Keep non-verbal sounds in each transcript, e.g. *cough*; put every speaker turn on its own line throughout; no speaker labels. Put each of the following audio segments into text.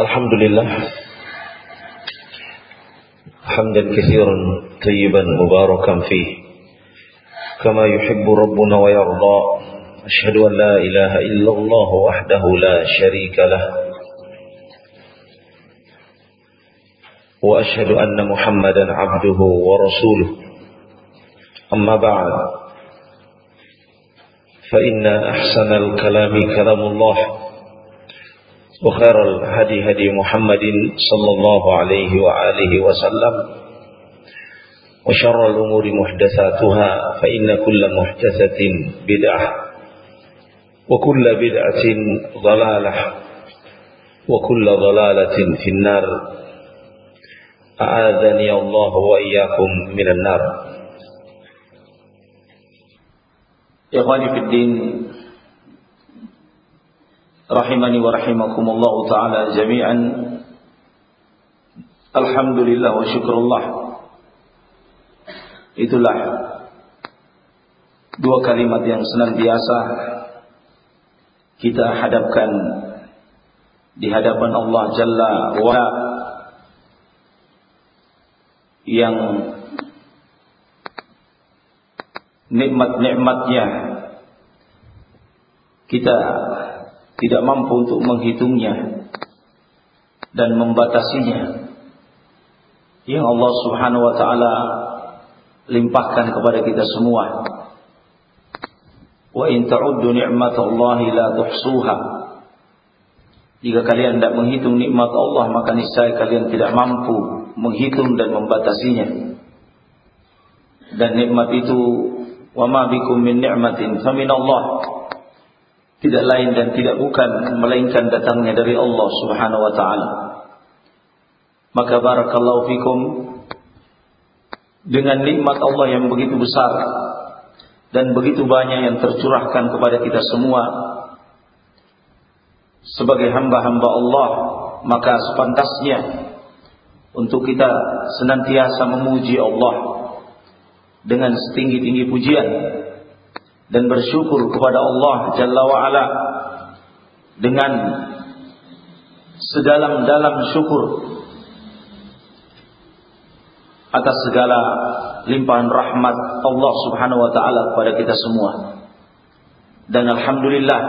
الحمد لله حمدا كثيرا طيبا مباركا فيه كما يحب ربنا ويرضى أشهد أن لا إله إلا الله وحده لا شريك له وأشهد أن محمدا عبده ورسوله أما بعد فإن أحسن الكلام كلام الله وخير الهدي هدي محمد صلى الله عليه وآله وسلم وشر الأمور محدثاتها فإن كل محدثة بدعة وكل بدعة ضلالة وكل ضلالة في النار. أعاذني الله وإياكم من النار.
إخواني في الدين rahimani wa rahimakumullah taala jami'an. Alhamdulillah wa syukurullah. Itulah dua kalimat yang senantiasa kita hadapkan di hadapan Allah Jalla wa yang nikmat-nikmatnya kita tidak mampu untuk menghitungnya dan membatasinya yang Allah Subhanahu wa taala limpahkan kepada kita semua. Wa in ta'uddu ni'matallahi la tuhsuha. Jika kalian tidak menghitung nikmat Allah maka niscaya kalian tidak mampu menghitung dan membatasinya. Dan nikmat itu wa ma bikum min ni'matin fa min Allah tidak lain dan tidak bukan melainkan datangnya dari Allah Subhanahu wa taala. Maka barakallahu fikum dengan nikmat Allah yang begitu besar dan begitu banyak yang tercurahkan kepada kita semua sebagai hamba-hamba Allah, maka sepantasnya untuk kita senantiasa memuji Allah dengan setinggi-tinggi pujian dan bersyukur kepada Allah Jalla wa'ala dengan sedalam-dalam syukur atas segala limpahan rahmat Allah Subhanahu wa taala kepada kita semua. Dan alhamdulillah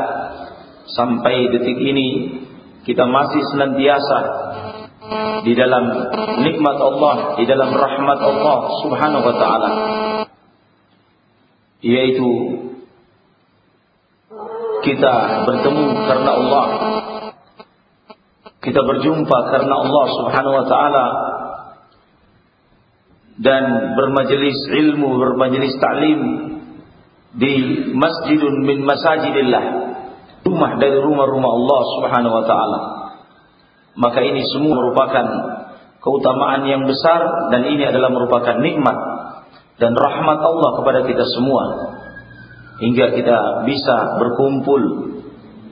sampai detik ini kita masih senantiasa di dalam nikmat Allah, di dalam rahmat Allah Subhanahu wa taala. Yaitu kita bertemu karena Allah. Kita berjumpa karena Allah Subhanahu wa taala dan bermajelis ilmu, bermajelis ta'lim di masjidun min masajidillah. Rumah dari rumah-rumah Allah Subhanahu wa taala. Maka ini semua merupakan keutamaan yang besar dan ini adalah merupakan nikmat dan rahmat Allah kepada kita semua hingga kita bisa berkumpul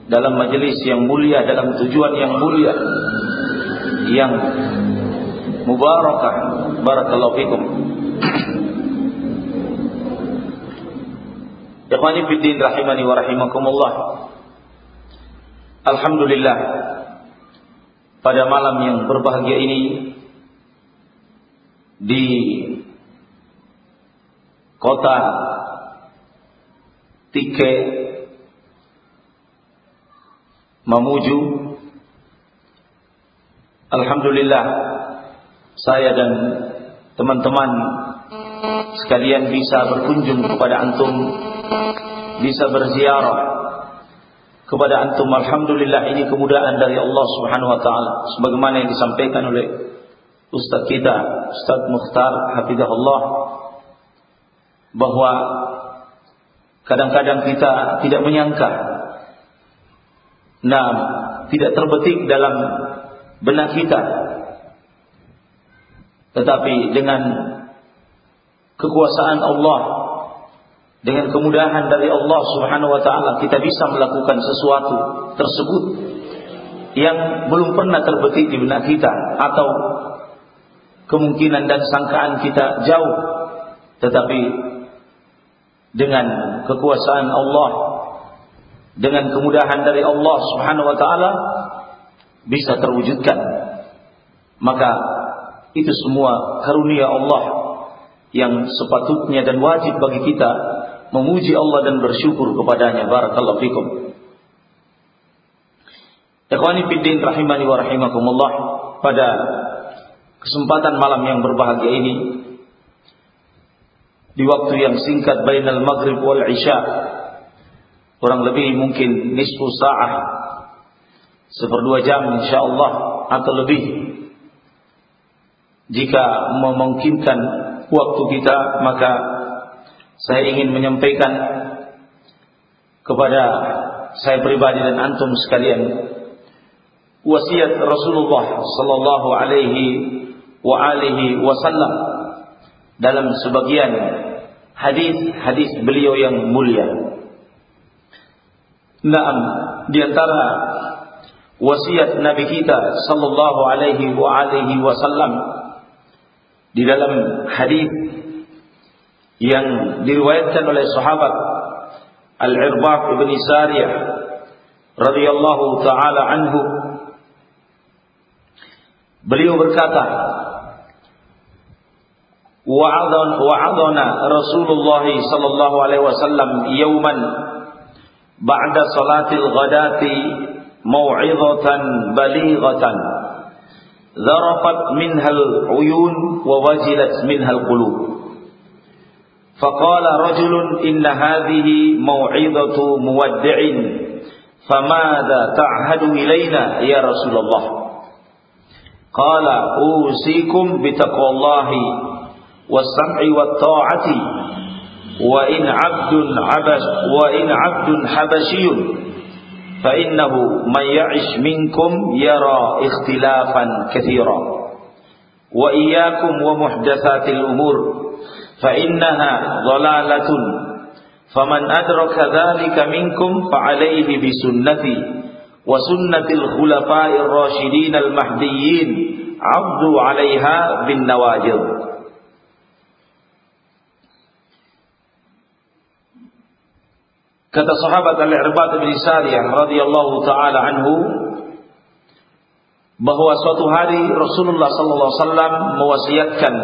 dalam majelis yang mulia dalam tujuan yang mulia yang mubarakah. Barakallahu fikum. Ikhwani fiddin rahimani wa rahimakumullah. Alhamdulillah pada malam yang berbahagia ini di kota Tike Mamuju Alhamdulillah saya dan teman-teman sekalian bisa berkunjung kepada antum bisa berziarah kepada antum. Alhamdulillah ini kemudahan dari Allah Subhanahu wa taala. Sebagaimana yang disampaikan oleh ustaz kita Ustaz Mukhtar hafizahullah bahwa kadang-kadang kita tidak menyangka. Nah tidak terbetik dalam benak kita. Tetapi dengan kekuasaan Allah dengan kemudahan dari Allah Subhanahu wa taala kita bisa melakukan sesuatu tersebut yang belum pernah terbetik di benak kita atau kemungkinan dan sangkaan kita jauh. Tetapi dengan kekuasaan Allah dengan kemudahan dari Allah Subhanahu wa taala bisa terwujudkan. Maka itu semua karunia Allah yang sepatutnya dan wajib bagi kita memuji Allah dan bersyukur kepadanya. Barakallahu fikum. Ikhwani fiddin rahimani wa rahimakumullah pada kesempatan malam yang berbahagia ini di waktu yang singkat bainal maghrib wal isya. Kurang lebih mungkin nisfu sa'ah. Seperdua jam insyaallah atau lebih. Jika memungkinkan waktu kita maka saya ingin menyampaikan kepada saya pribadi dan antum sekalian wasiat Rasulullah sallallahu alaihi wa alihi wasallam dalam sebagian hadis-hadis beliau yang mulia. Naam, di antara wasiat Nabi kita sallallahu alaihi wa alihi wasallam di dalam hadis yang diriwayatkan oleh sahabat Al-Irbaq bin Sariyah radhiyallahu taala anhu beliau berkata wa'adana Rasulullah sallallahu alaihi wasallam yauman ba'da salatil ghadati mau'izatan balighatan ذرفت منها العيون ووجلت منها القلوب. فقال رجل إن هذه موعظة مودع فماذا تعهد إلينا يا رسول الله؟ قال أوصيكم بتقوى الله. والسمع والطاعة وإن عبد عبش وإن عبد حبشي فإنه من يعش منكم يرى اختلافا كثيرا. وإياكم ومحدثات الأمور فإنها ضلالة. فمن أدرك ذلك منكم فعليه بسنتي وسنة الخلفاء الراشدين المهديين عضوا عليها بالنواجذ. Kata sahabat Al-Irbad bin Sariyah radhiyallahu taala anhu bahwa suatu hari Rasulullah sallallahu alaihi wasallam mewasiatkan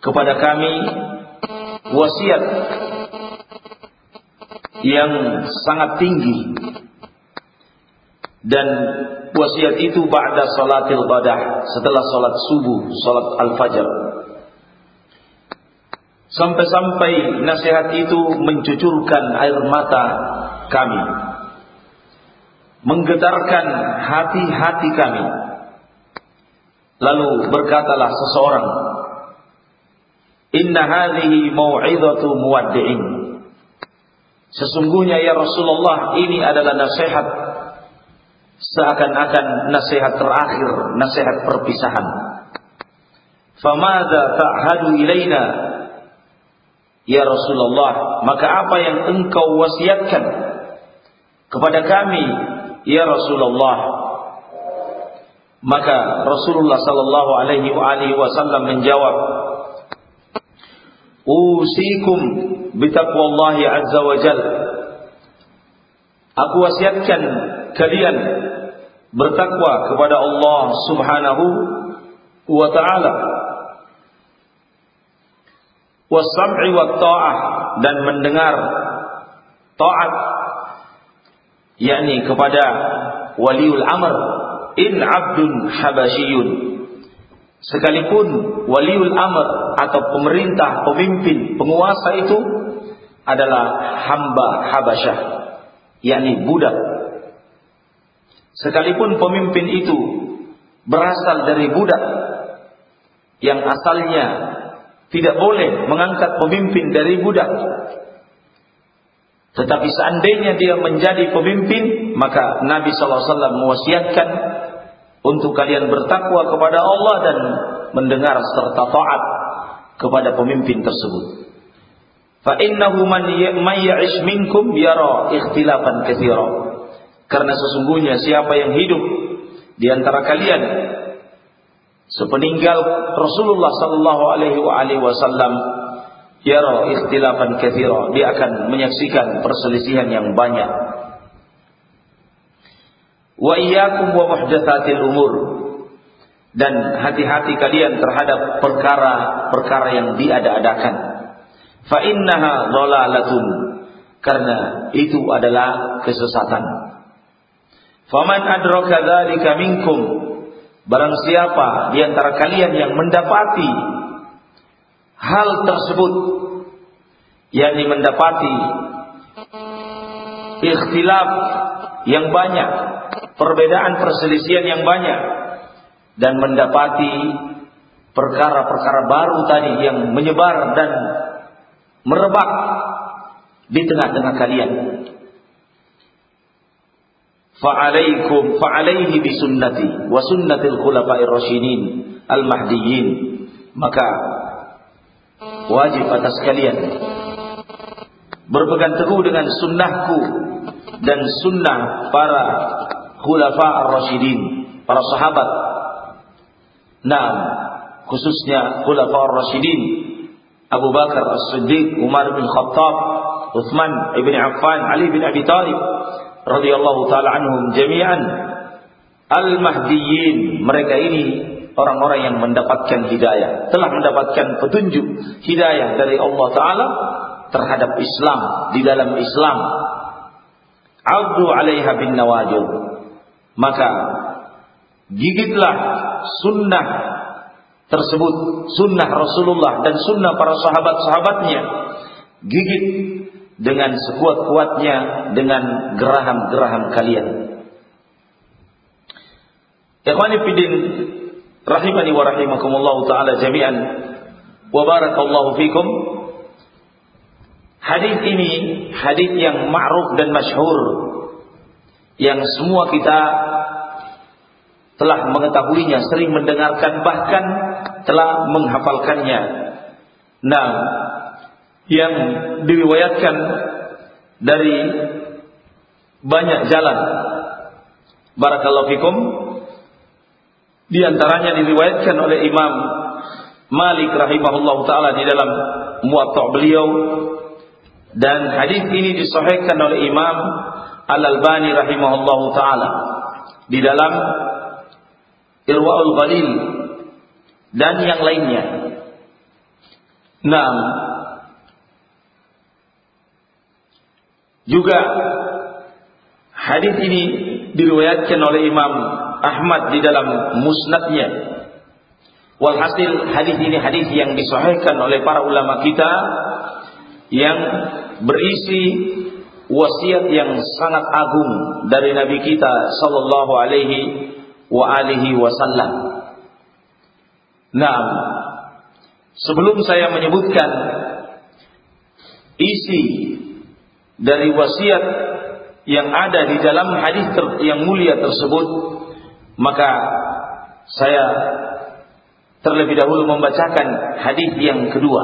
kepada kami wasiat yang sangat tinggi. Dan wasiat itu ba'da salatil qadah setelah salat subuh salat al-fajr Sampai-sampai nasihat itu mencucurkan air mata kami. Menggetarkan hati-hati kami. Lalu berkatalah seseorang, Inna hadhihi mau'izatu muwaddi'in. Sesungguhnya ya Rasulullah ini adalah nasihat seakan-akan nasihat terakhir, nasihat perpisahan. Famadza ta'hadu ilaina Ya Rasulullah, maka apa yang engkau wasiatkan kepada kami, ya Rasulullah? Maka Rasulullah sallallahu alaihi wasallam menjawab, "Usikum bitaqwallahi azza wa jal." Aku wasiatkan kalian bertakwa kepada Allah Subhanahu wa taala wasam'i wa ta'ah. Dan mendengar taat yakni kepada waliul amr in abdun habasyiyun sekalipun waliul amr atau pemerintah pemimpin penguasa itu adalah hamba habasyah yakni budak. Sekalipun pemimpin itu berasal dari budak yang asalnya tidak boleh mengangkat pemimpin dari budak. Tetapi seandainya dia menjadi pemimpin, maka Nabi SAW mewasiatkan untuk kalian bertakwa kepada Allah dan mendengar serta taat kepada pemimpin tersebut. Fa innahu man ya'ish minkum yara ikhtilafan. Karena sesungguhnya siapa yang hidup di antara kalian sepeninggal Rasulullah sallallahu alaihi wasallam yara ikhtilafan katsira dia akan menyaksikan perselisihan yang banyak Wa iyyakum wa muhdatsatil umur. Dan hati-hati kalian terhadap perkara-perkara yang diada-adakan. Fa innaha dhalalatun. Karena itu adalah kesesatan. Faman adraka dzalika minkum barang siapa di antara kalian yang mendapati hal tersebut yakni mendapati ikhtilaf yang banyak, perbedaan perselisihan yang banyak dan mendapati perkara-perkara baru tadi yang menyebar dan merebak di tengah-tengah kalian. Fa'alaikum fa'alaihi bisunnati wa sunnatil khulafa'ir rasyidin al-mahdiyyin. Maka wajib atas kalian berpegang teguh dengan sunnahku dan sunnah para khulafa ar-rasyidin, para sahabat. Nah, khususnya khulafa ar-rasyidin Abu Bakar As-Siddiq, Umar bin Khattab, Uthman ibn Affan, Ali bin Abi Thalib radhiyallahu taala anhum jami'an al-mahdiyyin. Mereka ini orang-orang yang mendapatkan hidayah, telah mendapatkan petunjuk hidayah dari Allah taala terhadap Islam di dalam Islam. Abdu 'alaiha bin nawajib. Maka gigitlah sunnah tersebut, sunnah Rasulullah dan sunnah para sahabat-sahabatnya. Gigit dengan sekuat-kuatnya dengan geraham-geraham kalian. Ikhwani fidin rahimani wa rahimakumullah taala jami'an wa barakallahu fikum. Hadis ini hadis yang ma'ruf dan masyhur yang semua kita telah mengetahuinya, sering mendengarkan bahkan telah menghafalkannya. Nah, yang diriwayatkan dari banyak jalan. Barakallahu fikum. Di antaranya diriwayatkan oleh Imam Malik rahimahullah taala di dalam Muwatta beliau dan hadis ini disahihkan oleh Imam Al Albani rahimahullah taala di dalam Irwaul Ghalil dan yang lainnya. Nah, Juga hadis ini diriwayatkan oleh Imam Ahmad di dalam musnadnya. Walhasil hadis ini hadis yang disahihkan oleh para ulama kita yang berisi wasiat yang sangat agung dari Nabi kita sallallahu alaihi wa alihi wasallam. Nah, sebelum saya menyebutkan isi dari wasiat yang ada di dalam hadis yang mulia tersebut maka saya terlebih dahulu membacakan hadis yang kedua.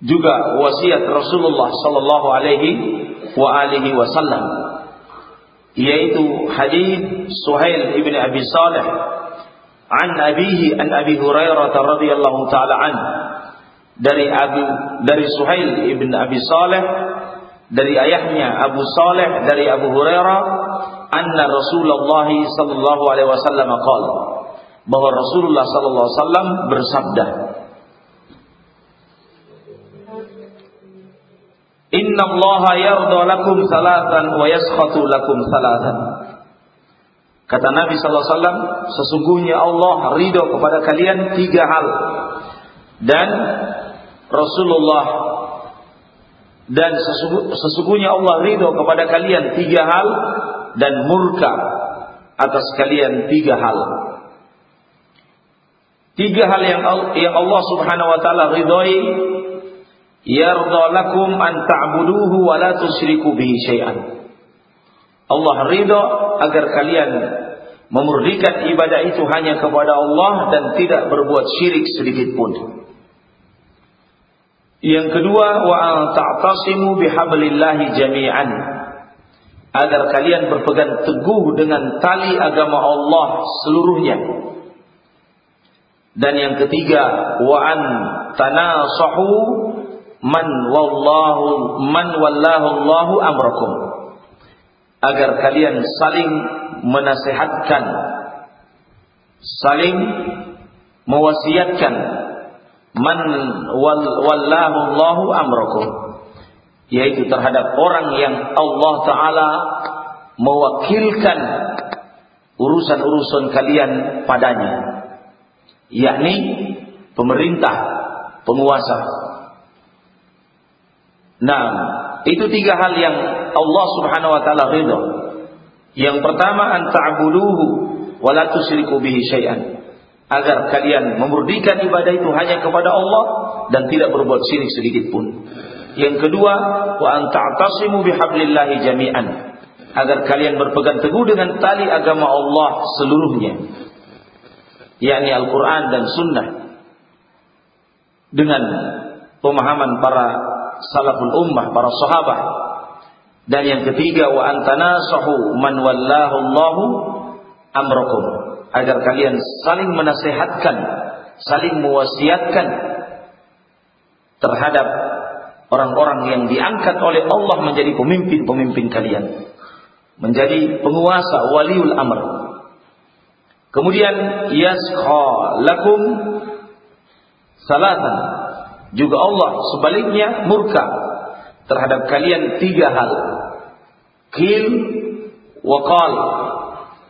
Juga wasiat Rasulullah sallallahu alaihi wa alihi wasallam yaitu hadis Suhail ibn Abi Salih an abihi an Abi Hurairah radhiyallahu taala an dari Abu dari Suhail ibn Abi Saleh dari ayahnya Abu Saleh dari Abu Hurairah anna Rasulullah sallallahu alaihi wasallam qala bahwa Rasulullah sallallahu alaihi wasallam bersabda Inna Allah yarda lakum salatan wa yaskhatu lakum salatan Kata Nabi sallallahu alaihi wasallam sesungguhnya Allah ridho kepada kalian tiga hal. Dan Rasulullah dan sesungguhnya Allah ridho kepada kalian tiga hal dan murka atas kalian tiga hal. Tiga hal yang Allah Subhanahu wa taala ridhoi yarda lakum an ta'buduhu wa la tusyriku bihi syai'an. Allah ridho agar kalian memurnikan ibadah itu hanya kepada Allah dan tidak berbuat syirik sedikit pun. Yang kedua wa ta'tasimu bihablillahi jami'an agar kalian berpegang teguh dengan tali agama Allah seluruhnya. Dan yang ketiga wa an tanasahu man wallahu man wallahu Allahu amrakum. agar kalian saling menasihatkan saling mewasiatkan man wallahu Allahu amrakum. Yaitu terhadap orang yang Allah taala mewakilkan urusan-urusan kalian padanya. Yakni pemerintah penguasa. Nah itu tiga hal yang Allah Subhanahu wa taala ridha yang pertama an ta'buduhu wa la bihi syai'an agar kalian memurnikan ibadah itu hanya kepada Allah dan tidak berbuat syirik sedikit pun. Yang kedua wa an ta'tasimu bihablillahi jami'an. Agar kalian berpegang teguh dengan tali agama Allah seluruhnya. Yakni Al-Qur'an dan sunnah. Dengan pemahaman para salaful ummah para sahabat dan yang ketiga wa antanasahu man wallahu Allahu amrakum agar kalian saling menasehatkan saling mewasiatkan terhadap orang-orang yang diangkat oleh Allah menjadi pemimpin-pemimpin kalian menjadi penguasa waliul amr. Kemudian yaskha lakum salatan. Juga Allah sebaliknya murka terhadap kalian tiga hal. Kil wa qal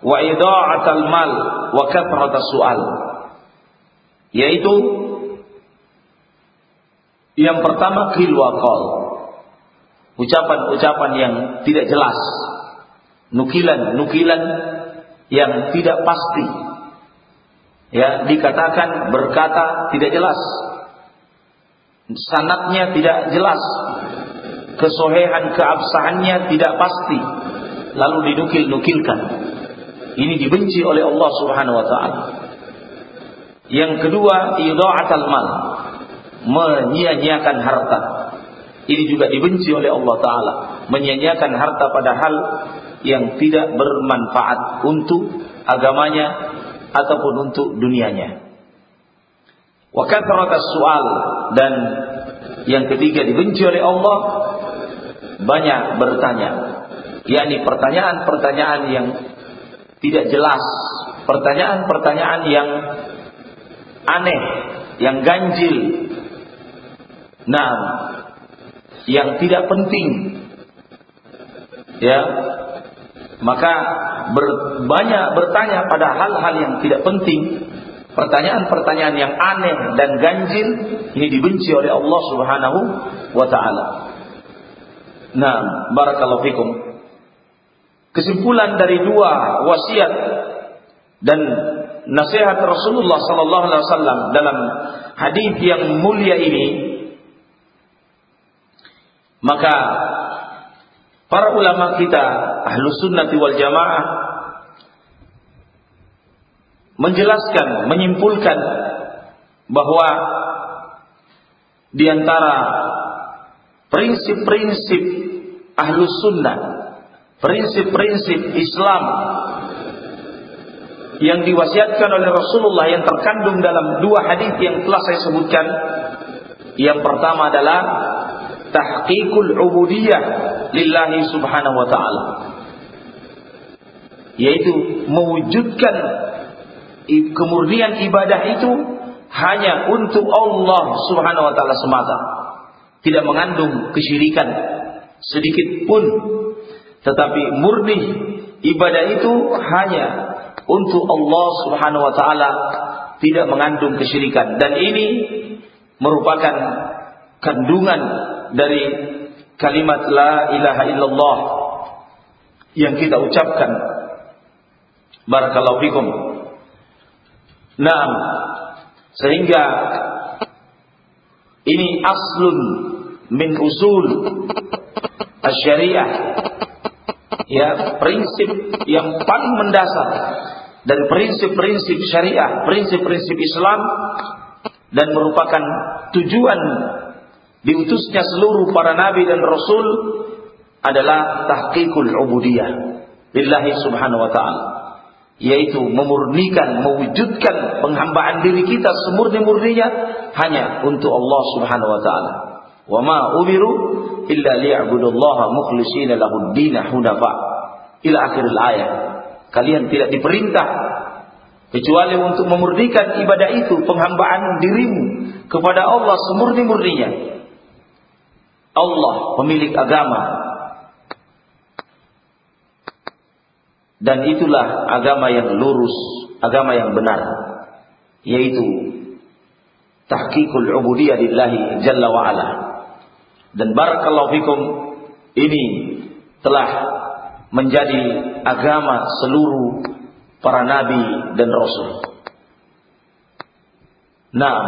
wa ida'atal mal wa kathratas su'al. Yaitu yang pertama qal. Ucapan-ucapan yang tidak jelas nukilan-nukilan yang tidak pasti. Ya, dikatakan berkata tidak jelas. Sanatnya tidak jelas. Kesohehan keabsahannya tidak pasti. Lalu dinukil-nukilkan. Ini dibenci oleh Allah Subhanahu wa taala. Yang kedua, idha'atul mal. Menyia-nyiakan harta. Ini juga dibenci oleh Allah taala, menyia-nyiakan harta padahal yang tidak bermanfaat untuk agamanya ataupun untuk dunianya. Wa kathratas soal dan yang ketiga dibenci oleh Allah banyak bertanya, yakni pertanyaan-pertanyaan yang tidak jelas, pertanyaan-pertanyaan yang aneh, yang ganjil. Nah, yang tidak penting. Ya, maka ber, banyak bertanya pada hal-hal yang tidak penting pertanyaan-pertanyaan yang aneh dan ganjil ini dibenci oleh Allah Subhanahu wa taala. Nah, barakallahu fikum. Kesimpulan dari dua wasiat dan nasihat Rasulullah sallallahu alaihi wasallam dalam hadis yang mulia ini maka Para ulama kita ahlu sunnati wal jamaah menjelaskan, menyimpulkan bahwa di antara prinsip-prinsip ahlu sunnah, prinsip-prinsip Islam yang diwasiatkan oleh Rasulullah yang terkandung dalam dua hadis yang telah saya sebutkan. Yang pertama adalah tahqiqul ubudiyah lillahi subhanahu wa ta'ala. Yaitu mewujudkan kemurnian ibadah itu hanya untuk Allah subhanahu wa ta'ala semata. Tidak mengandung kesyirikan sedikit pun tetapi murni ibadah itu hanya untuk Allah subhanahu wa ta'ala tidak mengandung kesyirikan dan ini merupakan kandungan dari kalimat la ilaha illallah yang kita ucapkan. Barakallahu fikum. Nah, sehingga ini aslun min usul syariah ya prinsip yang paling mendasar dari prinsip-prinsip syariah, prinsip-prinsip Islam dan merupakan tujuan diutusnya seluruh para nabi dan rasul adalah tahqiqul ubudiyah lillahi subhanahu wa ta'ala yaitu memurnikan, mewujudkan penghambaan diri kita semurni-murninya hanya untuk Allah Subhanahu wa taala. Wa ma umiru illa liya'budullaha mukhlishina lahud din hunafa. ila akhiril ayat. Kalian tidak diperintah kecuali untuk memurnikan ibadah itu, penghambaan dirimu kepada Allah semurni-murninya. Allah pemilik agama. Dan itulah agama yang lurus, agama yang benar, yaitu tahqiqul ubudiyah lillahi jalla wa ala. Dan barakallahu fikum ini telah menjadi agama seluruh para nabi dan rasul. Nah,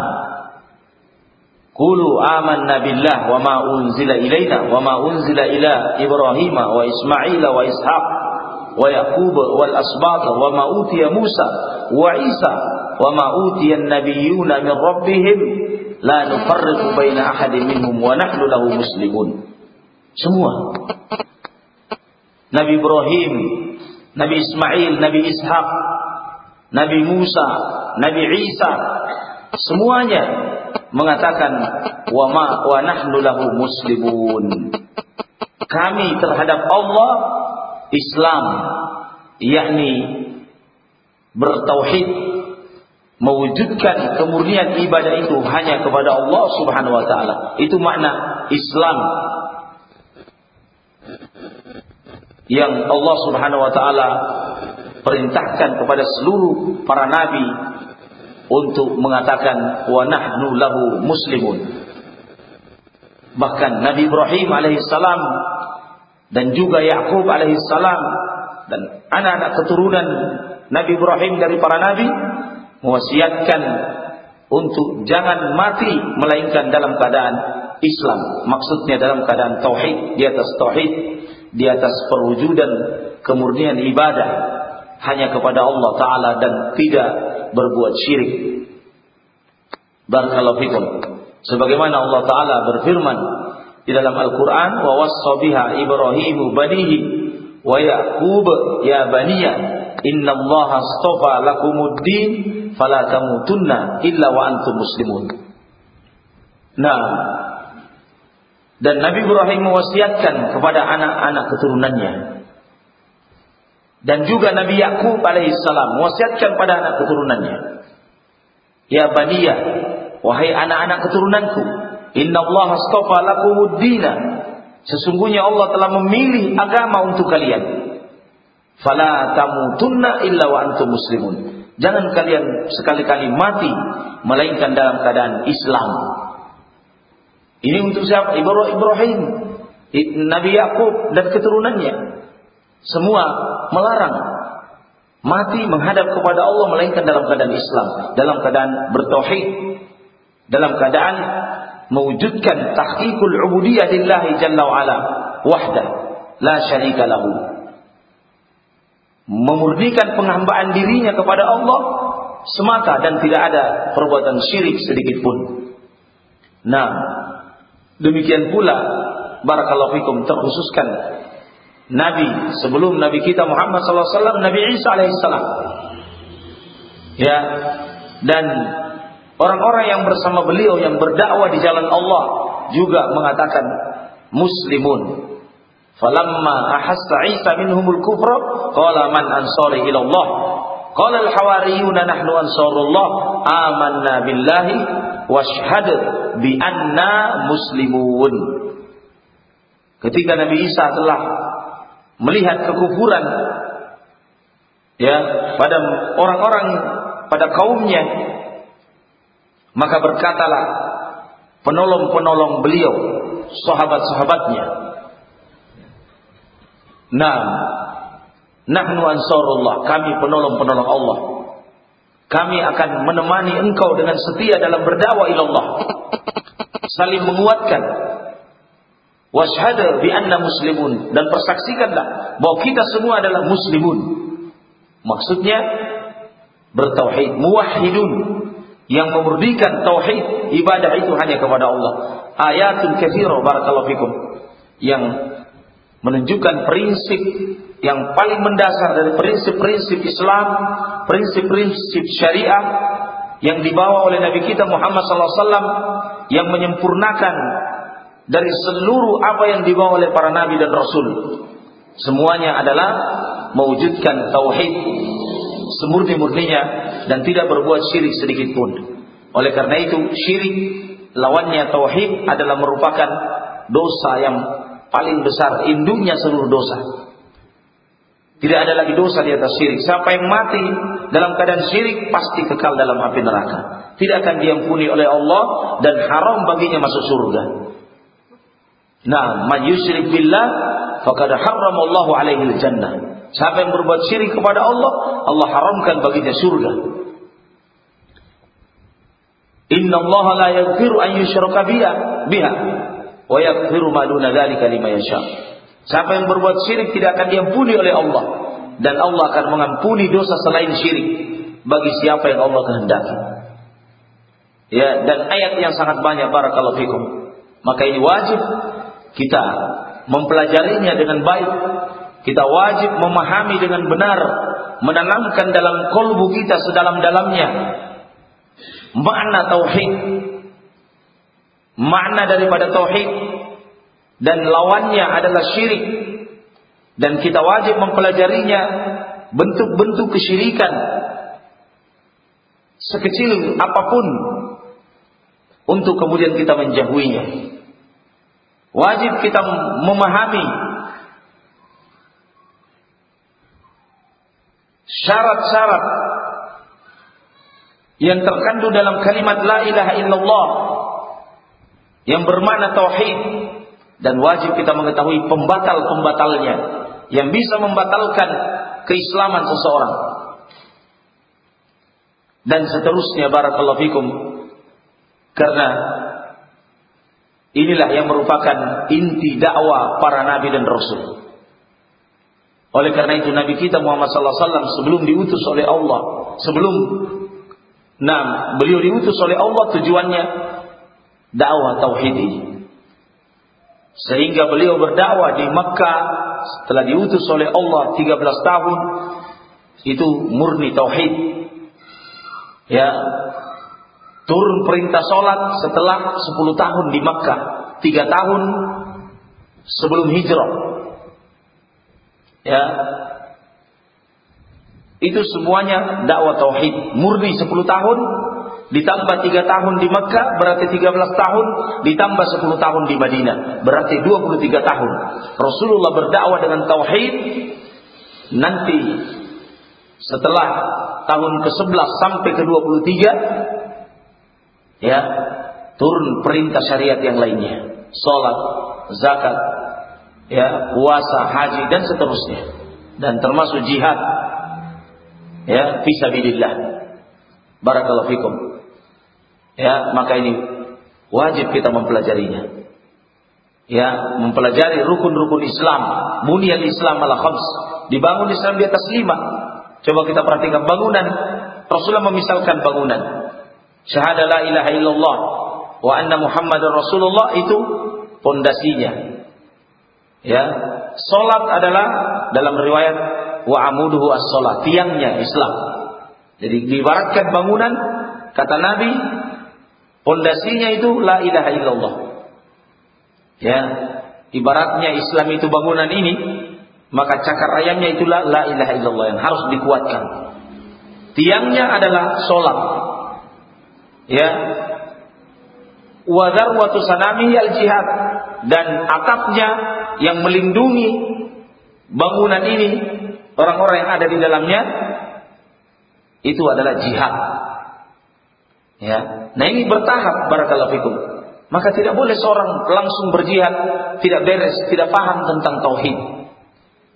Qulu amanna billah wa ma unzila ilaina wa ma unzila ila Ibrahim wa Ismail wa Ishaq wa Yaqub wal asbat wa ma utiya Musa wa Isa wa ma utiya an-nabiyyuna min rabbihim la nufarriqu baina ahadin minhum wa nahnu lahu muslimun. Semua Nabi Ibrahim, Nabi Ismail, Nabi Ishak, Nabi Musa, Nabi Isa, semuanya mengatakan wa ma wa nahnu lahu muslimun. Kami terhadap Allah Islam yakni bertauhid mewujudkan kemurnian ibadah itu hanya kepada Allah Subhanahu wa taala. Itu makna Islam yang Allah Subhanahu wa taala perintahkan kepada seluruh para nabi untuk mengatakan wa nahnu lahu muslimun. Bahkan Nabi Ibrahim alaihissalam dan juga Yakub alaihissalam dan anak-anak keturunan Nabi Ibrahim dari para nabi mewasiatkan untuk jangan mati melainkan dalam keadaan Islam. Maksudnya dalam keadaan tauhid, di atas tauhid, di atas perwujudan kemurnian ibadah hanya kepada Allah taala dan tidak berbuat syirik. Barakallahu fikum. Sebagaimana Allah taala berfirman di dalam Al-Qur'an wa wassa biha Ibrahimu banihi wa Yaqub ya baniya innallaha astafa lakumuddin fala tamutunna illa wa antum muslimun. Nah, dan Nabi Ibrahim mewasiatkan kepada anak-anak keturunannya. Dan juga Nabi Yakub alaihissalam mewasiatkan pada anak keturunannya. Ya baniyah, wahai anak-anak keturunanku, innallaha astafa lakumuddin. Sesungguhnya Allah telah memilih agama untuk kalian. Fala tamutunna illa wa antum muslimun. Jangan kalian sekali-kali mati melainkan dalam keadaan Islam. Ini untuk siapa? Ibrahim, Nabi Yakub dan keturunannya. Semua melarang mati menghadap kepada Allah melainkan dalam keadaan Islam, dalam keadaan bertauhid, dalam keadaan mewujudkan tahqiqul ubudiyah lillahi jalla wa ala wahdah la syarika lahu. Memurnikan penghambaan dirinya kepada Allah semata dan tidak ada perbuatan syirik sedikit pun. Nah, Demikian pula barakallahu fikum terkhususkan Nabi sebelum Nabi kita Muhammad SAW, Nabi Isa alaihissalam. Ya, dan orang-orang yang bersama beliau yang berdakwah di jalan Allah juga mengatakan muslimun. Falamma ahassa Isa minhumul kufra qala man ansari ila Allah Qala al-hawariyuna nahnu ansarullah amanna billahi washhad bi anna muslimun. Ketika Nabi Isa telah melihat kekufuran ya pada orang-orang pada kaumnya maka berkatalah penolong-penolong beliau sahabat-sahabatnya Nah, Nahnu ansarullah, kami penolong-penolong Allah. Kami akan menemani engkau dengan setia dalam berdakwah ilallah. Saling menguatkan. Washhada bi anna muslimun dan persaksikanlah bahwa kita semua adalah muslimun. Maksudnya bertauhid, muwahhidun yang memurnikan tauhid ibadah itu hanya kepada Allah. Ayatun katsira barakallahu fikum yang menunjukkan prinsip yang paling mendasar dari prinsip-prinsip Islam, prinsip-prinsip syariah yang dibawa oleh Nabi kita Muhammad SAW yang menyempurnakan dari seluruh apa yang dibawa oleh para nabi dan rasul. Semuanya adalah mewujudkan tauhid semurni-murninya dan tidak berbuat syirik sedikit pun. Oleh karena itu, syirik lawannya tauhid adalah merupakan dosa yang paling besar, induknya seluruh dosa. Tidak ada lagi dosa di atas syirik. Siapa yang mati dalam keadaan syirik pasti kekal dalam api neraka. Tidak akan diampuni oleh Allah dan haram baginya masuk surga. Nah, man yusyrik billah faqad harramallahu alaihi jannah. Siapa yang berbuat syirik kepada Allah, Allah haramkan baginya surga. Inna Allah la yaghfiru an yushraka biha wa yaghfiru ma duna dzalika. Siapa yang berbuat syirik tidak akan diampuni oleh Allah dan Allah akan mengampuni dosa selain syirik bagi siapa yang Allah kehendaki. Ya, dan ayat yang sangat banyak barakallahu fikum. Maka ini wajib kita mempelajarinya dengan baik. Kita wajib memahami dengan benar, menanamkan dalam kolbu kita sedalam-dalamnya makna tauhid. Makna daripada tauhid dan lawannya adalah syirik. Dan kita wajib mempelajarinya bentuk-bentuk kesyirikan sekecil apa pun untuk kemudian kita menjauhinya. Wajib kita memahami syarat-syarat yang terkandung dalam kalimat la ilaha illallah yang bermakna tauhid. Dan wajib kita mengetahui pembatal-pembatalnya. Yang bisa membatalkan keislaman seseorang. Dan seterusnya barakallahu fikum. Karena Inilah yang merupakan inti dakwah para nabi dan rasul. Oleh karena itu Nabi kita Muhammad sallallahu alaihi wasallam sebelum diutus oleh Allah, sebelum nah, beliau diutus oleh Allah tujuannya dakwah tauhid ini. Sehingga beliau berdakwah di Makkah setelah diutus oleh Allah 13 tahun itu murni tauhid. Ya, Turun perintah sholat setelah 10 tahun di Makkah. 3 tahun sebelum hijrah. Ya. Itu semuanya dakwah tauhid. Murni 10 tahun ditambah 3 tahun di Makkah berarti 13 tahun. Ditambah 10 tahun di Madinah berarti 23 tahun. Rasulullah berdakwah dengan tauhid. Nanti setelah tahun ke-11 sampai ke-23 ya turun perintah syariat yang lainnya. Salat zakat ya puasa haji dan seterusnya. Dan termasuk jihad ya fisabilillah. Barakallahu fikum ya maka ini wajib kita mempelajarinya. Ya mempelajari rukun-rukun Islam. Bunyian Islam ala khams. Dibangun Islam di atas lima. Coba kita perhatikan bangunan. Rasulullah memisalkan bangunan. Syahadah la ilaha illallah wa anna Muhammadar Rasulullah itu pondasinya. Ya, salat adalah dalam riwayat wa amuduhu as-salat, tiangnya Islam. Jadi diibaratkan bangunan kata Nabi pondasinya itu la ilaha illallah. Ya, ibaratnya Islam itu bangunan ini, maka cakar ayamnya itulah la ilaha illallah yang harus dikuatkan. Tiangnya adalah solat ya wadar watu sanami al jihad dan atapnya yang melindungi bangunan ini orang-orang yang ada di dalamnya itu adalah jihad ya nah ini bertahap barakallahu fikum maka tidak boleh seorang langsung berjihad tidak beres tidak paham tentang tauhid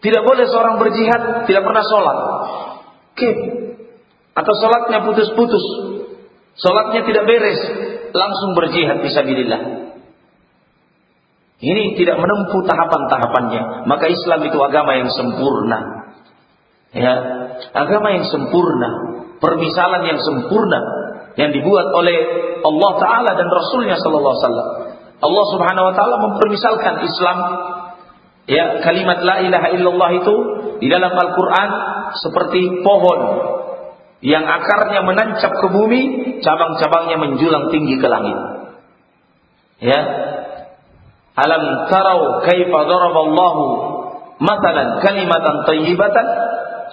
tidak boleh seorang berjihad tidak pernah sholat Oke. atau sholatnya putus-putus Sholatnya tidak beres, langsung berjihad fisabilillah. Ini tidak menempuh tahapan-tahapannya. Maka Islam itu agama yang sempurna. Ya, agama yang sempurna, permisalan yang sempurna yang dibuat oleh Allah taala dan Rasulnya sallallahu alaihi wasallam. Allah Subhanahu wa taala mempermisalkan Islam ya kalimat la ilaha illallah itu di dalam Al-Qur'an seperti pohon yang akarnya menancap ke bumi, cabang-cabangnya menjulang tinggi ke langit. Ya. Alam tarau kaifa daraballahu matalan kalimatan thayyibatan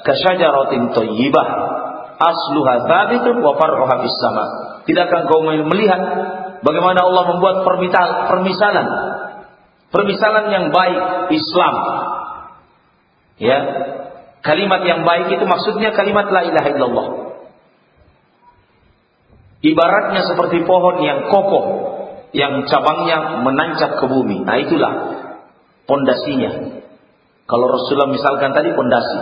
kasyajaratin thayyibah asluha thabitun wa far'uha fis sama. Tidakkah kau melihat bagaimana Allah membuat permisalan permisalan yang baik Islam. Ya. Kalimat yang baik itu maksudnya kalimat la ilaha illallah. Ibaratnya seperti pohon yang kokoh yang cabangnya menancap ke bumi. Nah, itulah pondasinya. Kalau Rasulullah misalkan tadi pondasi.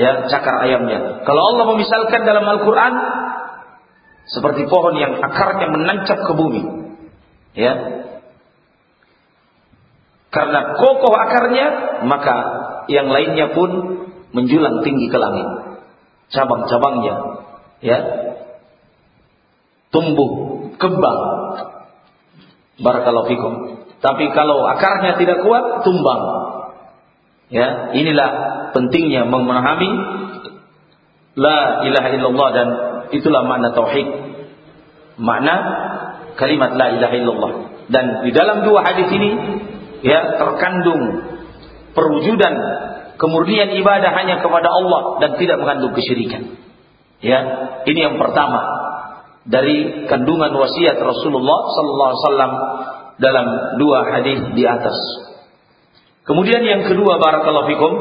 Ya, cakar ayamnya. Kalau Allah memisalkan dalam Al-Qur'an seperti pohon yang akarnya menancap ke bumi. Ya. Karena kokoh akarnya, maka yang lainnya pun menjulang tinggi ke langit. Cabang-cabangnya, ya, tumbuh kembang. Barakallahu fikum. Tapi kalau akarnya tidak kuat, tumbang. Ya, inilah pentingnya memahami la ilaha illallah dan itulah makna tauhid. Makna kalimat la ilaha illallah. Dan di dalam dua hadis ini ya terkandung perwujudan kemurnian ibadah hanya kepada Allah dan tidak mengandung kesyirikan. Ya, ini yang pertama dari kandungan wasiat Rasulullah sallallahu alaihi wasallam dalam dua hadis di atas. Kemudian yang kedua barakallahu fikum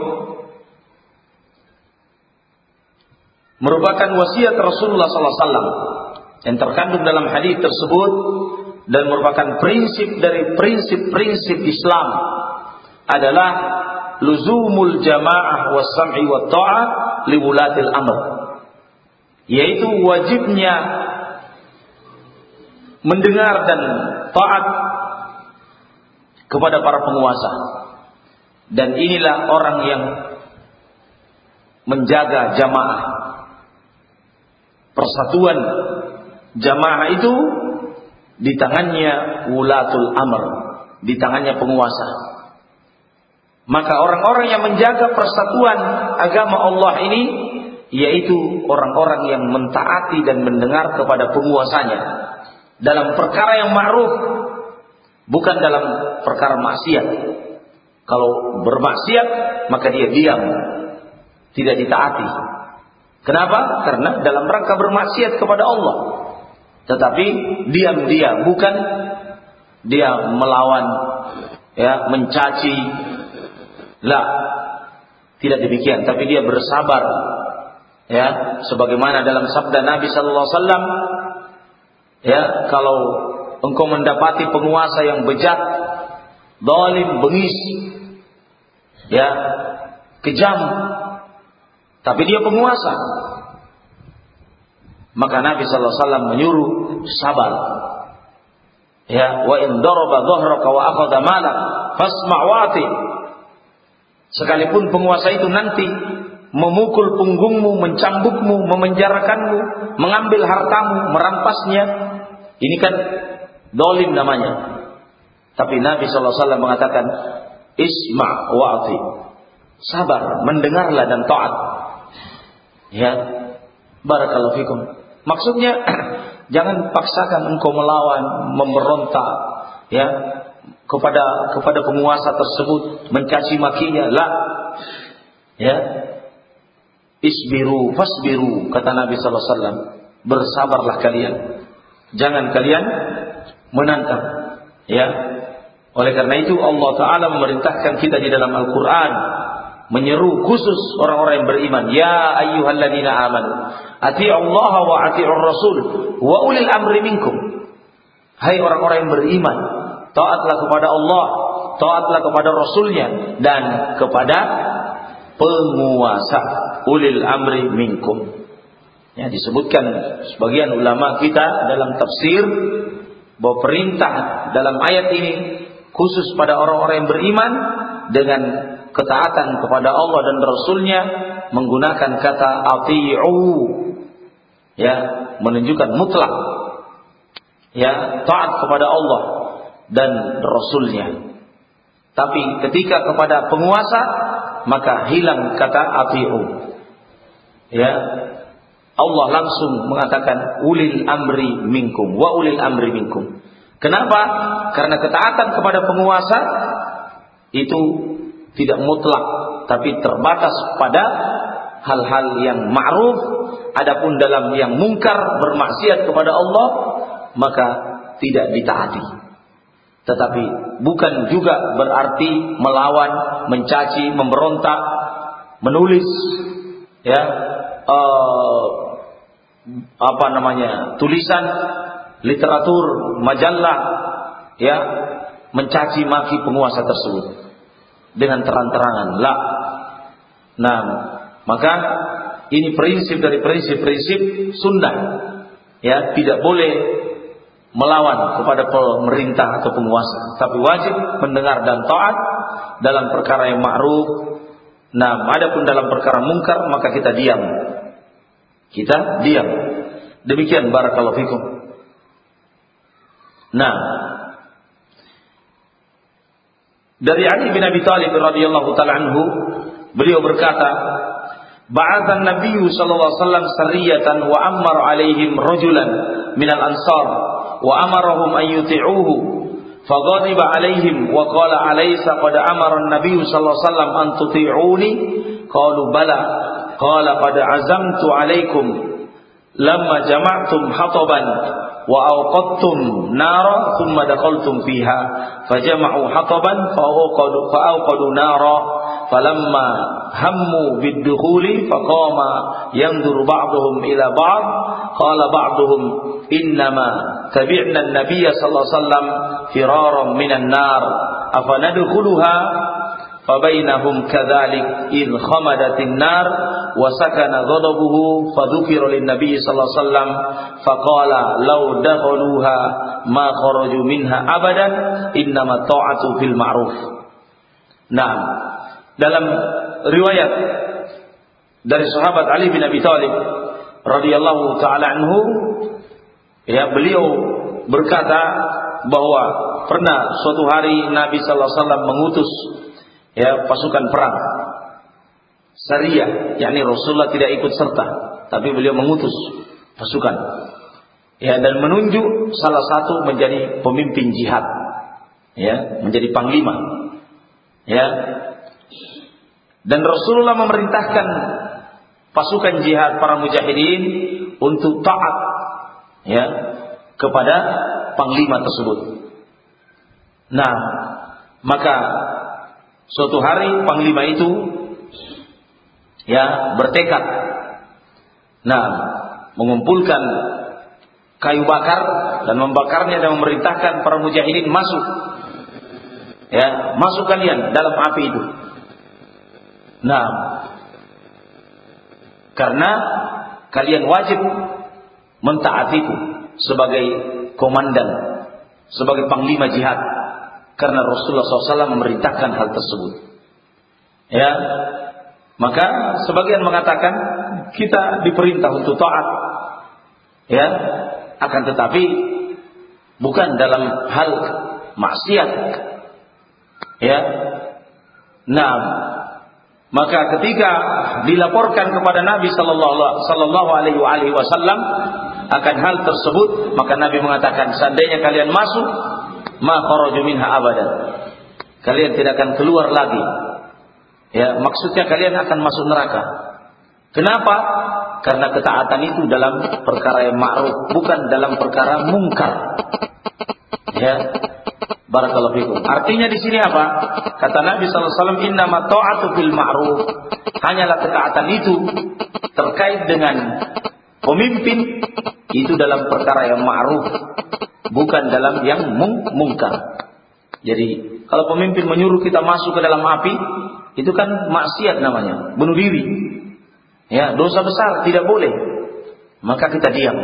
merupakan wasiat Rasulullah wasallam yang terkandung dalam hadis tersebut dan merupakan prinsip dari prinsip-prinsip Islam adalah luzumul jamaah was sam'i wa ta'ah liwulatil amr yaitu wajibnya mendengar dan taat kepada para penguasa. Dan inilah orang yang menjaga jamaah persatuan jamaah itu di tangannya wulatul amr, di tangannya penguasa. Maka orang-orang yang menjaga persatuan agama Allah ini yaitu orang-orang yang mentaati dan mendengar kepada penguasanya dalam perkara yang ma'ruf bukan dalam perkara maksiat. Kalau bermaksiat maka dia diam, tidak ditaati. Kenapa? Karena dalam rangka bermaksiat kepada Allah. Tetapi diam-diam, bukan dia melawan, ya, mencaci. Lah, tidak demikian, tapi dia bersabar. Ya, sebagaimana dalam sabda Nabi sallallahu alaihi wasallam, ya, kalau engkau mendapati penguasa yang bejat, dolim, bengis, ya, kejam, tapi dia penguasa, maka Nabi sallallahu alaihi wasallam menyuruh sabar. Ya, wa in daraba dhahraka wa akhadha malak wati. Sekalipun penguasa itu nanti memukul punggungmu, mencambukmu, memenjarakanmu, mengambil hartamu, merampasnya, ini kan dolim namanya. Tapi Nabi SAW mengatakan, Isma wa'ati. Sabar, mendengarlah dan taat. Ya, barakallahu fikum. Maksudnya *clears throat* jangan paksakan engkau melawan, memberontak, ya kepada kepada penguasa tersebut, mencaci makinya, lah. Ya. Isbiru fasbiru kata Nabi sallallahu alaihi wasallam. Bersabarlah kalian. Jangan kalian menantang. Ya. Oleh karena itu Allah taala memerintahkan kita di dalam Al-Qur'an menyeru khusus orang-orang yang beriman, ya ayyuhalladzina amanu Ati Allah wa ati Rasul wa ulil amri minkum. Hai orang-orang yang beriman, taatlah kepada Allah, taatlah kepada Rasulnya dan kepada penguasa ulil amri minkum. Ya, disebutkan sebagian ulama kita dalam tafsir bahwa perintah dalam ayat ini khusus pada orang-orang yang beriman dengan ketaatan kepada Allah dan Rasulnya menggunakan kata ati'u ya menunjukkan mutlak ya taat kepada Allah dan Rasulnya. Tapi ketika kepada penguasa maka hilang kata atiu. Ya, Allah langsung mengatakan ulil amri minkum wa ulil amri minkum. Kenapa? Karena ketaatan kepada penguasa itu tidak mutlak tapi terbatas pada hal-hal yang ma'ruf adapun dalam yang mungkar bermaksiat kepada Allah maka tidak ditaati. Tetapi bukan juga berarti melawan mencaci memberontak menulis ya uh, apa namanya tulisan literatur majalah ya mencaci maki penguasa tersebut dengan terang-terangan. Lah nah maka ini prinsip dari prinsip-prinsip sunnah. Ya tidak boleh melawan kepada pemerintah atau penguasa. Tapi wajib mendengar dan taat dalam perkara yang ma'ruf. Nah, adapun dalam perkara mungkar maka kita diam. Kita diam. Demikian barakallahu fikum. Nah, dari Ali bin Abi Thalib radhiyallahu taala anhu, beliau berkata, "Ba'atha Nabi sallallahu alaihi wasallam sariyatan wa ammar alaihim rajulan minal ansar wa amarahum an yuti'uhu فغضب عليهم وقال أليس قد أمر النبي صلى الله عليه وسلم أن تطيعوني قالوا بلى قال قد عزمت عليكم لما جمعتم حطبا وأوقدتم نارا ثم دخلتم فيها فجمعوا حطبا فأوقدوا, فأوقدوا نارا فلما هموا بالدخول فقام ينظر بعضهم إلى بعض قال بعضهم إنما تبعنا النبي صلى الله عليه وسلم فرارا من النار أفندخلها فبينهم كذلك إذ خمدت النار وسكن غضبه فذكر للنبي صلى الله عليه وسلم فقال لو دخلوها ما خرجوا منها أبدا إنما الطاعة في المعروف نعم dalam riwayat dari sahabat Ali bin Abi Thalib radhiyallahu taala anhu ya beliau berkata bahwa pernah suatu hari Nabi sallallahu alaihi wasallam mengutus ya pasukan perang Sariyah, yakni Rasulullah tidak ikut serta, tapi beliau mengutus pasukan. Ya, dan menunjuk salah satu menjadi pemimpin jihad. Ya, menjadi panglima. Ya. Dan Rasulullah memerintahkan pasukan jihad para mujahidin untuk taat ya kepada panglima tersebut. Nah, maka Suatu hari panglima itu ya bertekad. Nah mengumpulkan kayu bakar dan membakarnya dan memerintahkan para mujahidin masuk. Ya masuk kalian dalam api itu. Nah karena kalian wajib mentaatiku sebagai komandan sebagai panglima jihad karena Rasulullah SAW memerintahkan hal tersebut. Ya, maka sebagian mengatakan kita diperintah untuk taat. Ya, akan tetapi bukan dalam hal maksiat. Ya. Nah, maka ketika dilaporkan kepada Nabi sallallahu alaihi wasallam akan hal tersebut, maka Nabi mengatakan seandainya kalian masuk ma kharaju minha abadan. Kalian tidak akan keluar lagi. Ya, maksudnya kalian akan masuk neraka. Kenapa? Karena ketaatan itu dalam perkara yang ma'ruf, bukan dalam perkara mungkar. Ya. Barakallahu fikum. Artinya di sini apa? Kata Nabi sallallahu alaihi wasallam, "Inna ma ta'atu fil ma'ruf." Hanyalah ketaatan itu terkait dengan pemimpin itu dalam perkara yang ma'ruf bukan dalam yang mung mungkar. Jadi kalau pemimpin menyuruh kita masuk ke dalam api, itu kan maksiat namanya, bunuh diri. Ya, dosa besar tidak boleh. Maka kita diam.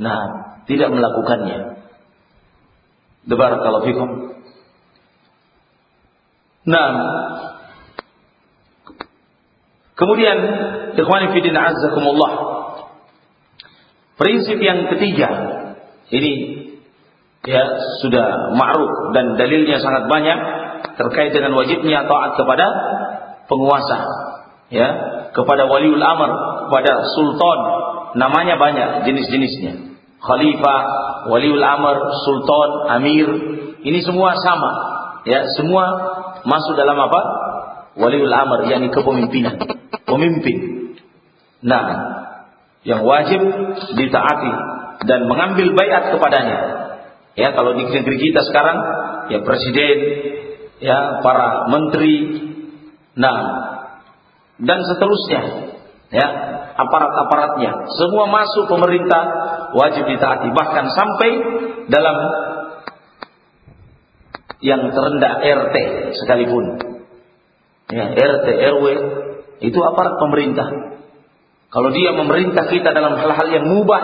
Nah, tidak melakukannya. Debar kalau fikum. Nah, kemudian ikhwani fillah azzakumullah. Prinsip yang ketiga ini ya sudah ma'ruf dan dalilnya sangat banyak terkait dengan wajibnya taat kepada penguasa ya kepada waliul amr kepada sultan namanya banyak jenis-jenisnya khalifah waliul amr sultan amir ini semua sama ya semua masuk dalam apa? Waliul amr, yakni kepemimpinan, pemimpin. Nah, yang wajib ditaati dan mengambil bayat kepadanya. Ya, kalau di negeri kita sekarang ya presiden, ya para menteri, nah dan seterusnya, ya aparat-aparatnya, semua masuk pemerintah wajib ditaati bahkan sampai dalam yang terendah RT sekalipun. Ya, RT, RW itu aparat pemerintah. Kalau dia memerintah kita dalam hal-hal yang mubah,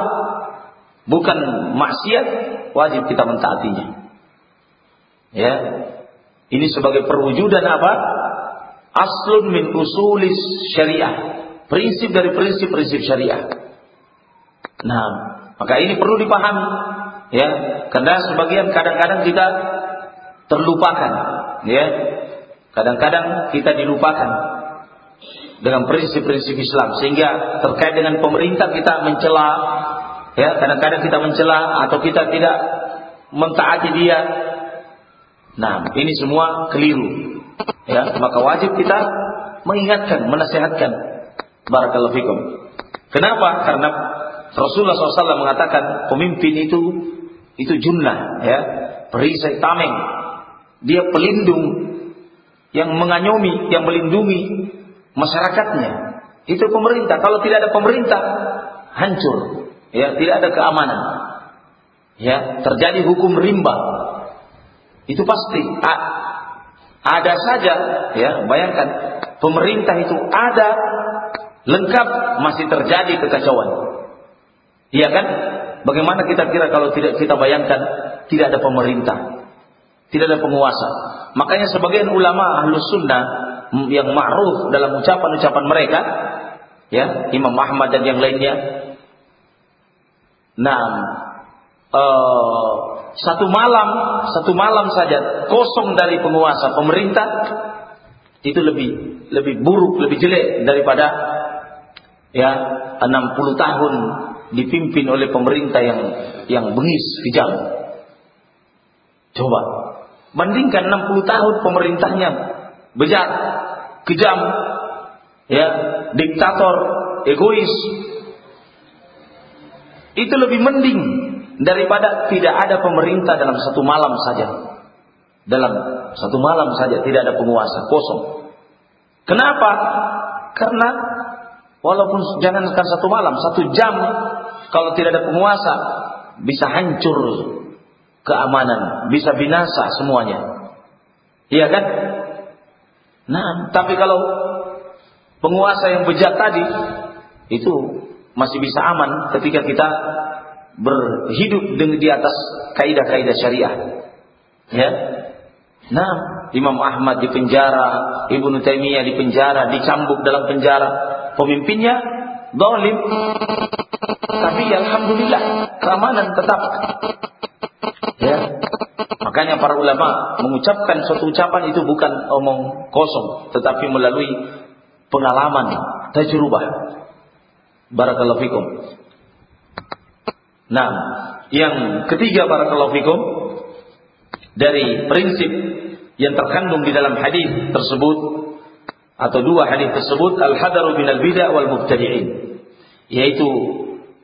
bukan maksiat, wajib kita mentaatinya. Ya. Ini sebagai perwujudan apa? Aslun min usulis syariah. Prinsip dari prinsip-prinsip syariah. Nah, maka ini perlu dipahami. Ya, karena sebagian kadang-kadang kita terlupakan, ya. Kadang-kadang kita dilupakan dengan prinsip-prinsip Islam. Sehingga terkait dengan pemerintah kita mencela ya kadang-kadang kita mencela atau kita tidak mentaati dia. Nah ini semua keliru. Ya maka wajib kita mengingatkan menasihatkan. Barakallahu fikum. Kenapa? Karena Rasulullah SAW mengatakan pemimpin itu itu junnah ya perisai tameng. Dia pelindung yang mengayomi yang melindungi masyarakatnya. Itu pemerintah. Kalau tidak ada pemerintah, hancur. Ya, tidak ada keamanan. Ya, terjadi hukum rimba. Itu pasti. A ada saja, ya, bayangkan pemerintah itu ada lengkap masih terjadi kekacauan. Iya kan? Bagaimana kita kira kalau tidak kita bayangkan tidak ada pemerintah, tidak ada penguasa. Makanya sebagian ulama ahlus sunnah yang ma'ruf dalam ucapan-ucapan mereka ya Imam Ahmad dan yang lainnya. Nah uh, satu malam satu malam saja kosong dari penguasa pemerintah itu lebih lebih buruk lebih jelek daripada ya 60 tahun dipimpin oleh pemerintah yang yang bengis kejam coba bandingkan 60 tahun pemerintahnya bejat, kejam, ya, diktator, egois. Itu lebih mending daripada tidak ada pemerintah dalam satu malam saja. Dalam satu malam saja tidak ada penguasa, kosong. Kenapa? Karena walaupun jangankan satu malam, satu jam kalau tidak ada penguasa bisa hancur keamanan, bisa binasa semuanya. Iya kan? Nah, tapi kalau penguasa yang bejat tadi itu masih bisa aman ketika kita berhidup dengan di atas kaidah-kaidah syariah. Ya. Nah, Imam Ahmad di penjara, Ibnu Taimiyah di penjara, dicambuk dalam penjara. Pemimpinnya dolim. Tapi alhamdulillah keamanan tetap. Ya. Makanya para ulama mengucapkan suatu ucapan itu bukan omong kosong, tetapi melalui pengalaman, tajrubah. Barakallahu fikum. Nah, yang ketiga barakallahu fikum dari prinsip yang terkandung di dalam hadis tersebut atau dua hadis tersebut al-hadaru minal bid'ah wal mubtadi'in yaitu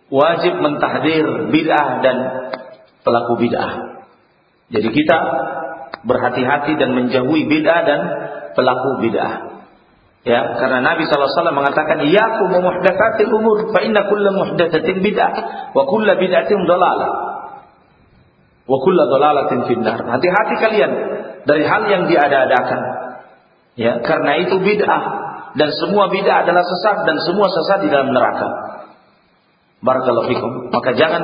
wajib mentahdir bid'ah dan pelaku bid'ah. Jadi kita berhati-hati dan menjauhi bid'ah dan pelaku bid'ah. Ya, karena Nabi SAW mengatakan, "Iyyakum wa muhdatsatil umur, fa inna kulla muhdatsatin bid'ah wa kulla bid'atin dhalalah." Wa kulla dhalalatin finnar. Hati-hati kalian dari hal yang diada-adakan. Ya, karena itu bid'ah dan semua bid'ah adalah sesat dan semua sesat di dalam neraka. Barakallahu fikum. Maka jangan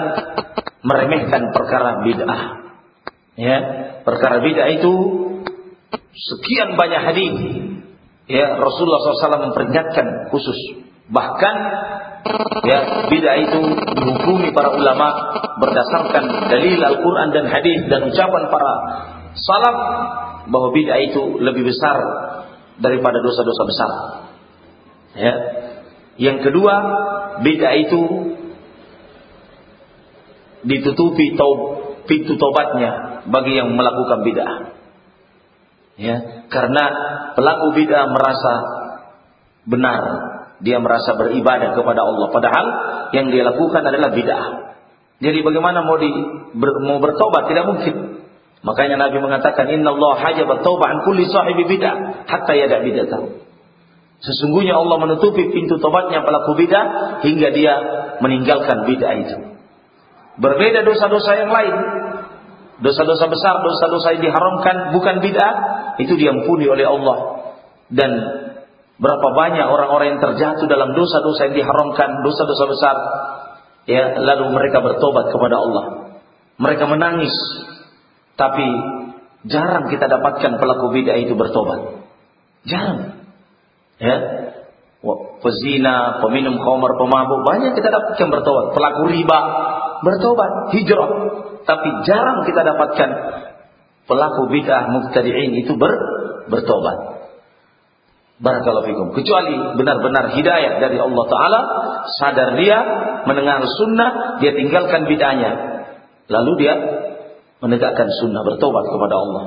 meremehkan perkara bid'ah. Ya, perkara bid'ah itu sekian banyak hadis. Ya, Rasulullah SAW memperingatkan khusus. Bahkan ya bid'ah itu dihukumi para ulama berdasarkan dalil Al-Qur'an dan hadis dan ucapan para salaf bahwa bid'ah itu lebih besar daripada dosa-dosa besar. Ya. Yang kedua, bid'ah itu ditutupi taub, pintu tobatnya bagi yang melakukan bid'ah. Ya, karena pelaku bid'ah merasa benar, dia merasa beribadah kepada Allah padahal yang dia lakukan adalah bid'ah. Jadi bagaimana mau di ber, mau bertobat tidak mungkin. Makanya Nabi mengatakan Inna Allah hajabat taubat an kulli sahibi bid'ah hatta yada. Sesungguhnya Allah menutupi pintu tobatnya pelaku bid'ah hingga dia meninggalkan bid'ah itu. Berbeda dosa-dosa yang lain. Dosa-dosa besar, dosa-dosa yang diharamkan bukan bid'ah, itu diampuni oleh Allah. Dan berapa banyak orang-orang yang terjatuh dalam dosa-dosa yang diharamkan, dosa-dosa besar, ya lalu mereka bertobat kepada Allah. Mereka menangis, tapi jarang kita dapatkan pelaku bid'ah itu bertobat. Jarang ya pezina, peminum khamar, pemabuk banyak kita dapatkan bertobat. Pelaku riba bertobat, hijrah. Tapi jarang kita dapatkan pelaku bid'ah mubtadi'in itu ber, bertobat. Barakallahu fikum. Kecuali benar-benar hidayah dari Allah Ta'ala. Sadar dia, mendengar sunnah, dia tinggalkan bid'ahnya. Lalu dia menegakkan sunnah, bertobat kepada Allah.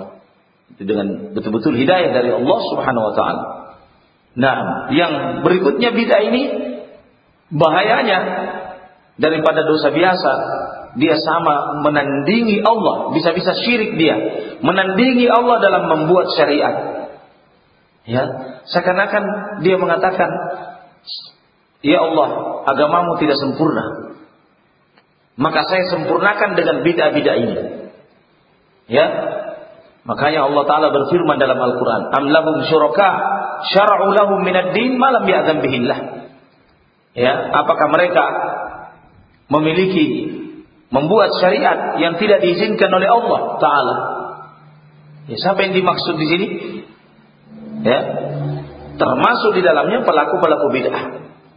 Itu dengan betul-betul hidayah dari Allah Subhanahu Wa Ta'ala. Nah, yang berikutnya bid'ah ini bahayanya daripada dosa biasa. Dia sama menandingi Allah, bisa-bisa syirik dia, menandingi Allah dalam membuat syariat. Ya, seakan-akan dia mengatakan, "Ya Allah, agamamu tidak sempurna." Maka saya sempurnakan dengan bid'ah-bid'ah ini. Ya, Makanya Allah Ta'ala berfirman dalam Al-Quran. Am lahum syuraka syara'u lahum minad din malam ya'zam. Ya, apakah mereka memiliki membuat syariat yang tidak diizinkan oleh Allah Ta'ala? Ya, siapa yang dimaksud di sini? Ya, termasuk di dalamnya pelaku-pelaku bid'ah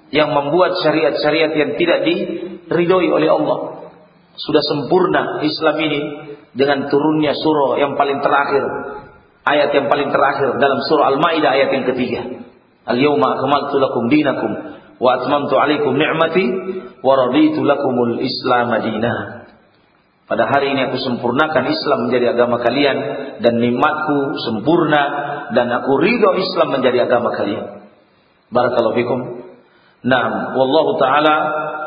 yang membuat syariat-syariat yang tidak diridhoi oleh Allah. Sudah sempurna Islam ini dengan turunnya surah yang paling terakhir, ayat yang paling terakhir dalam surah Al-Maidah ayat yang ketiga. Al-yawma akmaltu lakum dinakum wa atmamtu alaikum ni'mati wa raditu lakumul Islam madinah. Pada hari ini aku sempurnakan Islam menjadi agama kalian dan nikmatku sempurna dan aku ridho Islam menjadi agama kalian. Barakallahu fikum. Naam, wallahu taala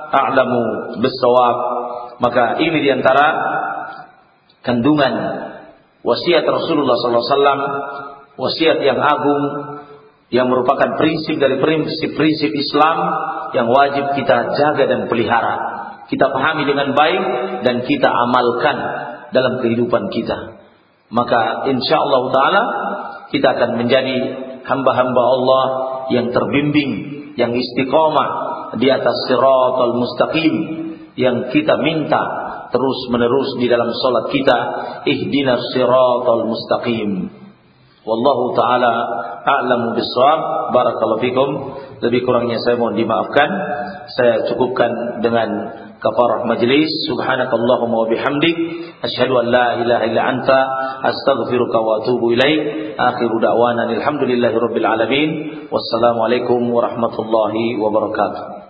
a'lamu bis-shawab. Maka ini di antara kandungan wasiat Rasulullah SAW, wasiat yang agung, yang merupakan prinsip dari prinsip-prinsip Islam yang wajib kita jaga dan pelihara. Kita pahami dengan baik dan kita amalkan dalam kehidupan kita. Maka insya Allah Taala kita akan menjadi hamba-hamba Allah yang terbimbing, yang istiqomah di atas siratal mustaqim yang kita minta terus menerus di dalam salat kita ihdinas siratal mustaqim wallahu taala a'lamu bissawab. Barakallahu fikum. Lebih kurangnya saya mohon dimaafkan. Saya cukupkan dengan kafarah majlis. Subhanakallahumma wa bihamdik. Asyhadu an la ilaha illa anta. Astaghfiruka wa atubu ilaik. Akhiru da'wana alhamdulillahi rabbil alamin. Wassalamu alaikum warahmatullahi wabarakatuh